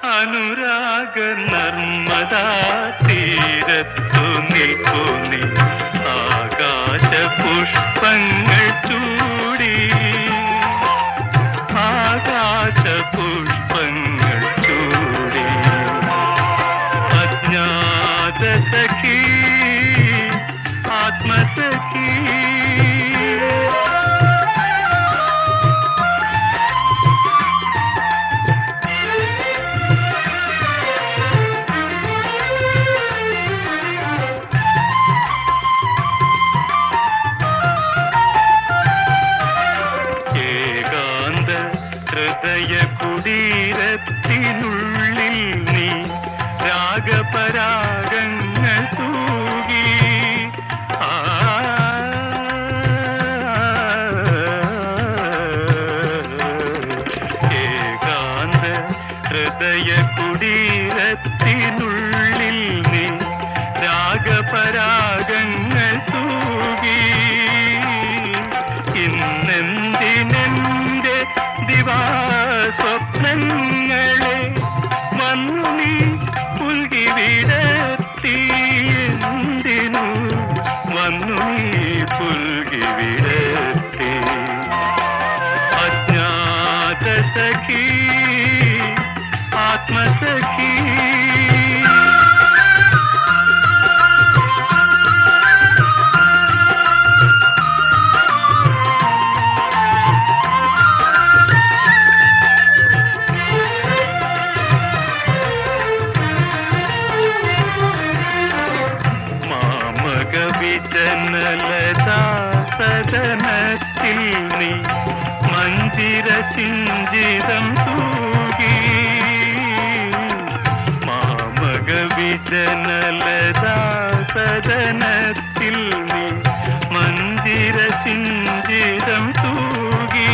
അനുരാഗ നർമ്മദാ തീരത്തു നിൽക്കുന്നി ആകാശ പുഷ്പങ്ങൾ ചൂടി. ആകാശ പുഷ്പങ്ങൾ ചൂടി. അജ്ഞാത സഖി ആത്മസഖി ഹൃദയ കുടീരത്തിനുള്ളിൽ നീ രാഗപരാഗങ്ങൾ തൂകി. ഏകാന്ത ഹൃദയ കുടീരത്തിനുള്ളിൽ നീ രാഗപരാഗങ്ങൾ തൂകി. ഇന്നെന്തിനെന്റെ ദിവാസ്വപ്നങ്ങളെ വന്നു നീ പുൽകി വിടത്തി എന്തിനു? വന്നു നീ പുൽകി വിടത്തി അജ്ഞാത സഖി ആത്മസഖി മാമക വിജനലതാസദനത്തിൽ നീ മന്ദിര ചിഞ്ചിതം തൂകി. മാമക വിജനലതാസദനത്തിൽ നീ മന്ദിര ചിഞ്ചിതം തൂകി.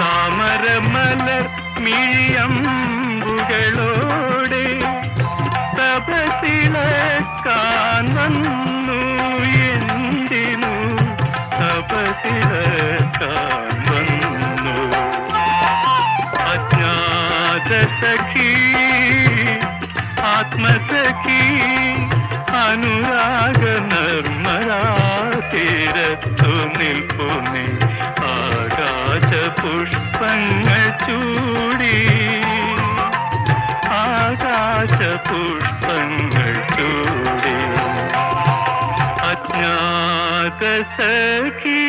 താമരമലർ മിഴിയമ്പുകളോടെ തപസിളക്കാൻ വന്നു ആകാശ പുഷ്പങ്ങൾ ചൂടി പുഷ്പങ്ങൾ ചൂടി അജ്ഞാത സഖി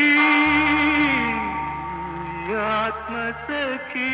ആത്മസഖി